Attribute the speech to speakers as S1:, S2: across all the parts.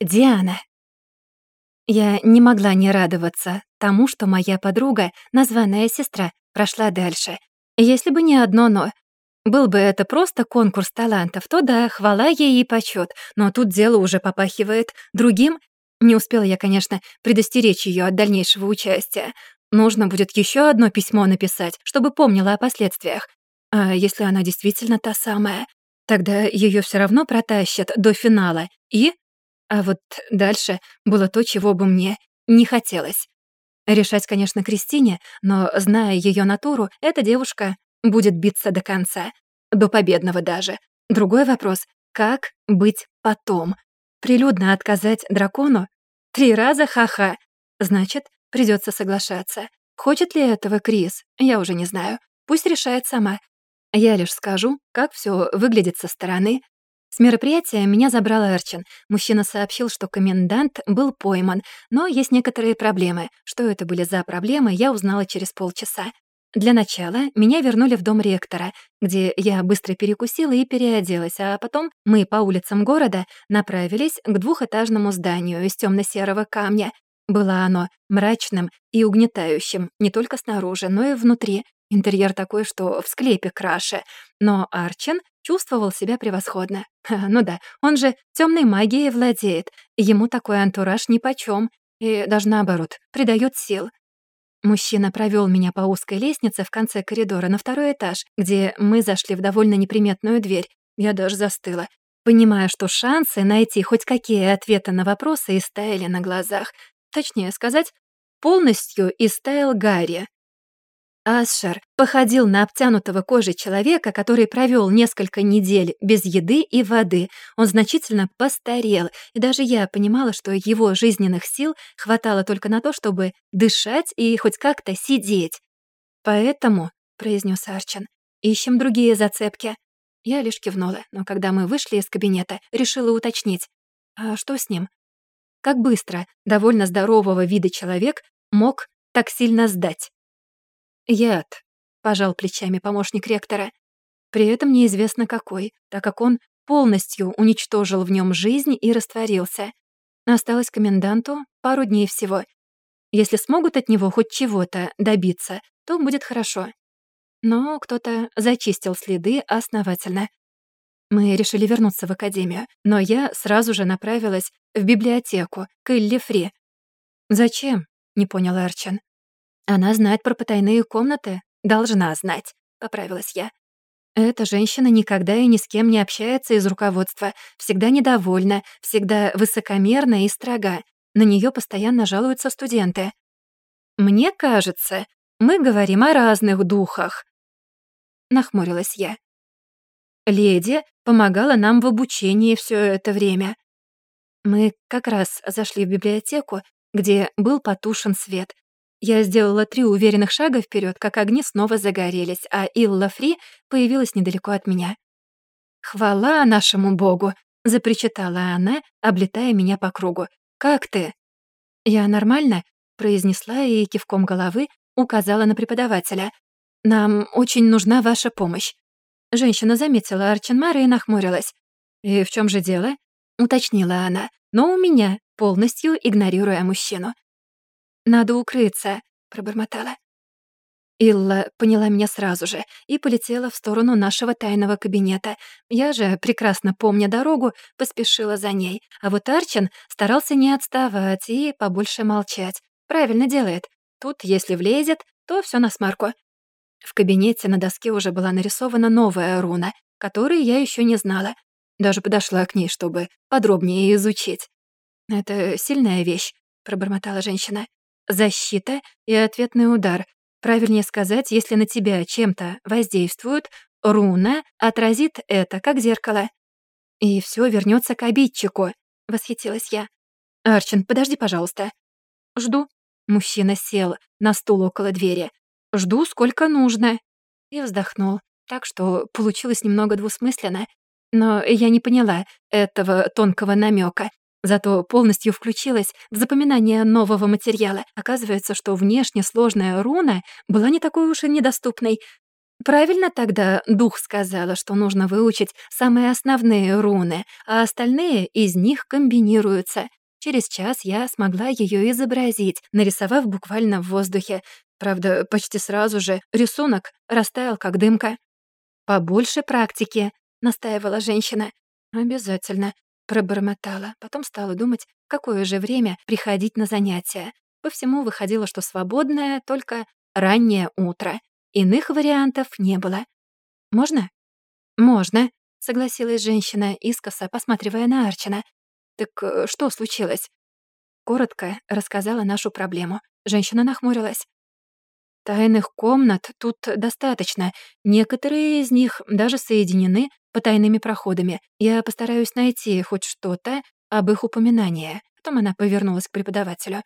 S1: Диана. Я не могла не радоваться тому, что моя подруга, названная сестра, прошла дальше. Если бы не одно «но». Был бы это просто конкурс талантов, то да, хвала ей и почет, но тут дело уже попахивает другим. Не успела я, конечно, предостеречь ее от дальнейшего участия. Нужно будет еще одно письмо написать, чтобы помнила о последствиях. А если она действительно та самая, тогда ее все равно протащат до финала. И... А вот дальше было то, чего бы мне не хотелось. Решать, конечно, Кристине, но, зная ее натуру, эта девушка будет биться до конца. До победного даже. Другой вопрос — как быть потом? Прилюдно отказать дракону? Три раза ха-ха. Значит, придется соглашаться. Хочет ли этого Крис? Я уже не знаю. Пусть решает сама. Я лишь скажу, как все выглядит со стороны. С мероприятия меня забрал Эрчин. Мужчина сообщил, что комендант был пойман, но есть некоторые проблемы. Что это были за проблемы, я узнала через полчаса. Для начала меня вернули в дом ректора, где я быстро перекусила и переоделась, а потом мы по улицам города направились к двухэтажному зданию из темно серого камня. Было оно мрачным и угнетающим не только снаружи, но и внутри. Интерьер такой, что в склепе краше. Но Арчин чувствовал себя превосходно. ну да, он же темной магией владеет. Ему такой антураж нипочём. И даже наоборот, придает сил. Мужчина провел меня по узкой лестнице в конце коридора на второй этаж, где мы зашли в довольно неприметную дверь. Я даже застыла, понимая, что шансы найти хоть какие ответы на вопросы истаяли на глазах. Точнее сказать, полностью истаял Гарри. Асшер походил на обтянутого кожей человека, который провел несколько недель без еды и воды. Он значительно постарел, и даже я понимала, что его жизненных сил хватало только на то, чтобы дышать и хоть как-то сидеть. «Поэтому», — произнес Арчан, — «ищем другие зацепки». Я лишь кивнула, но когда мы вышли из кабинета, решила уточнить. «А что с ним?» Как быстро довольно здорового вида человек мог так сильно сдать? «Яд», — пожал плечами помощник ректора. При этом неизвестно какой, так как он полностью уничтожил в нем жизнь и растворился. Осталось коменданту пару дней всего. Если смогут от него хоть чего-то добиться, то будет хорошо. Но кто-то зачистил следы основательно. Мы решили вернуться в академию, но я сразу же направилась в библиотеку, к Илли Фри. «Зачем?» — не понял Арчен. «Она знает про потайные комнаты? Должна знать», — поправилась я. Эта женщина никогда и ни с кем не общается из руководства, всегда недовольна, всегда высокомерна и строга. На нее постоянно жалуются студенты. «Мне кажется, мы говорим о разных духах», — нахмурилась я. Леди помогала нам в обучении все это время. Мы как раз зашли в библиотеку, где был потушен свет, я сделала три уверенных шага вперед, как огни снова загорелись, а Илла Фри появилась недалеко от меня. «Хвала нашему богу!» — запричитала она, облетая меня по кругу. «Как ты?» «Я нормально?» — произнесла и кивком головы указала на преподавателя. «Нам очень нужна ваша помощь». Женщина заметила Арченмара и нахмурилась. «И в чем же дело?» — уточнила она, но у меня, полностью игнорируя мужчину. «Надо укрыться», — пробормотала. Илла поняла меня сразу же и полетела в сторону нашего тайного кабинета. Я же, прекрасно помня дорогу, поспешила за ней. А вот Арчин старался не отставать и побольше молчать. Правильно делает. Тут, если влезет, то все на смарку. В кабинете на доске уже была нарисована новая руна, которой я еще не знала. Даже подошла к ней, чтобы подробнее изучить. «Это сильная вещь», — пробормотала женщина. Защита и ответный удар. Правильнее сказать, если на тебя чем-то воздействуют, руна отразит это, как зеркало. И все вернется к обидчику, восхитилась я. Арчин, подожди, пожалуйста. Жду. Мужчина сел на стул около двери. Жду, сколько нужно. И вздохнул, так что получилось немного двусмысленно. Но я не поняла этого тонкого намека Зато полностью включилась в запоминание нового материала. Оказывается, что внешне сложная руна была не такой уж и недоступной. Правильно тогда дух сказала, что нужно выучить самые основные руны, а остальные из них комбинируются. Через час я смогла ее изобразить, нарисовав буквально в воздухе. Правда, почти сразу же рисунок растаял, как дымка. «Побольше практики», — настаивала женщина. «Обязательно», — пробормотала. Потом стала думать, какое же время приходить на занятия. По всему выходило, что свободное только раннее утро. Иных вариантов не было. «Можно?» «Можно», — согласилась женщина, искоса посматривая на Арчина. «Так э, что случилось?» Коротко рассказала нашу проблему. Женщина нахмурилась. Тайных комнат тут достаточно. Некоторые из них даже соединены потайными проходами. Я постараюсь найти хоть что-то об их упоминании. Потом она повернулась к преподавателю.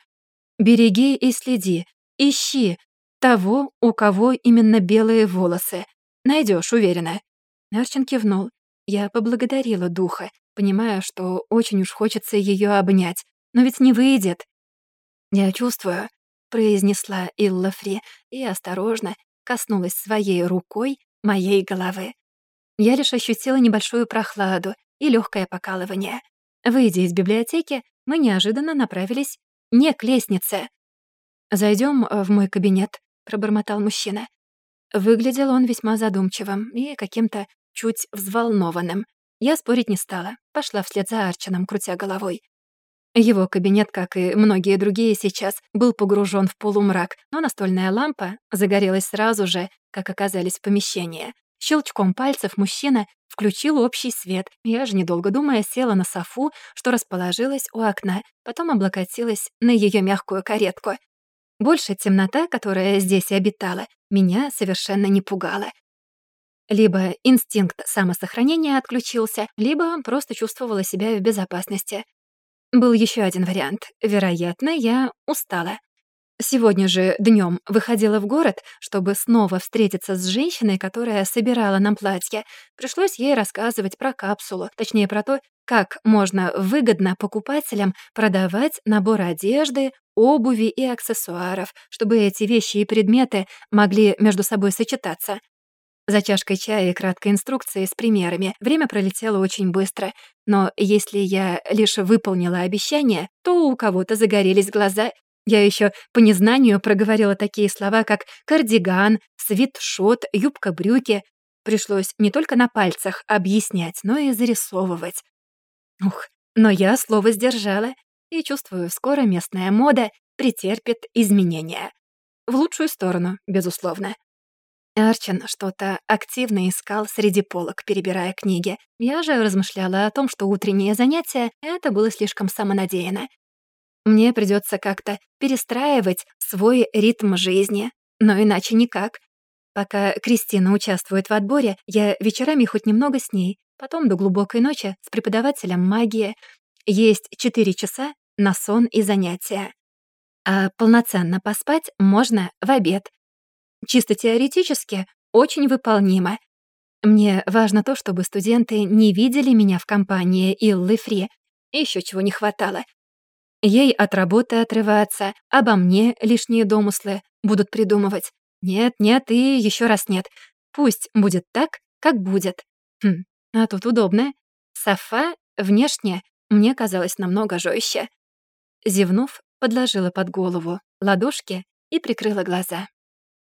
S1: «Береги и следи. Ищи того, у кого именно белые волосы. Найдешь, уверена». Арчин кивнул. Я поблагодарила духа, понимая, что очень уж хочется ее обнять. Но ведь не выйдет. Я чувствую, произнесла Илла Фри и осторожно коснулась своей рукой моей головы. Я лишь ощутила небольшую прохладу и легкое покалывание. Выйдя из библиотеки, мы неожиданно направились не к лестнице. Зайдем в мой кабинет», — пробормотал мужчина. Выглядел он весьма задумчивым и каким-то чуть взволнованным. Я спорить не стала, пошла вслед за Арчином, крутя головой. Его кабинет, как и многие другие сейчас, был погружен в полумрак, но настольная лампа загорелась сразу же, как оказались в помещении. Щелчком пальцев мужчина включил общий свет. Я же, недолго думая, села на софу, что расположилась у окна, потом облокотилась на ее мягкую каретку. Больше темнота, которая здесь обитала, меня совершенно не пугала. Либо инстинкт самосохранения отключился, либо просто чувствовала себя в безопасности. Был еще один вариант. Вероятно, я устала. Сегодня же днем выходила в город, чтобы снова встретиться с женщиной, которая собирала нам платье. Пришлось ей рассказывать про капсулу, точнее про то, как можно выгодно покупателям продавать набор одежды, обуви и аксессуаров, чтобы эти вещи и предметы могли между собой сочетаться. За чашкой чая и краткой инструкцией с примерами время пролетело очень быстро, но если я лишь выполнила обещание, то у кого-то загорелись глаза. Я еще по незнанию проговорила такие слова, как «кардиган», «свитшот», «юбка-брюки». Пришлось не только на пальцах объяснять, но и зарисовывать. Ух, но я слово сдержала и чувствую, скоро местная мода претерпит изменения. В лучшую сторону, безусловно. Арчин что-то активно искал среди полок, перебирая книги. Я же размышляла о том, что утреннее занятие — это было слишком самонадеянно. Мне придется как-то перестраивать свой ритм жизни, но иначе никак. Пока Кристина участвует в отборе, я вечерами хоть немного с ней, потом до глубокой ночи с преподавателем магии. Есть четыре часа на сон и занятия. А полноценно поспать можно в обед, Чисто теоретически очень выполнимо. Мне важно то, чтобы студенты не видели меня в компании Иллы Фри. Еще чего не хватало. Ей от работы отрываться, обо мне лишние домыслы будут придумывать. Нет, нет и еще раз нет. Пусть будет так, как будет. Хм, а тут удобно. Софа внешне мне казалось намного жестче. Зевнув, подложила под голову ладошки и прикрыла глаза.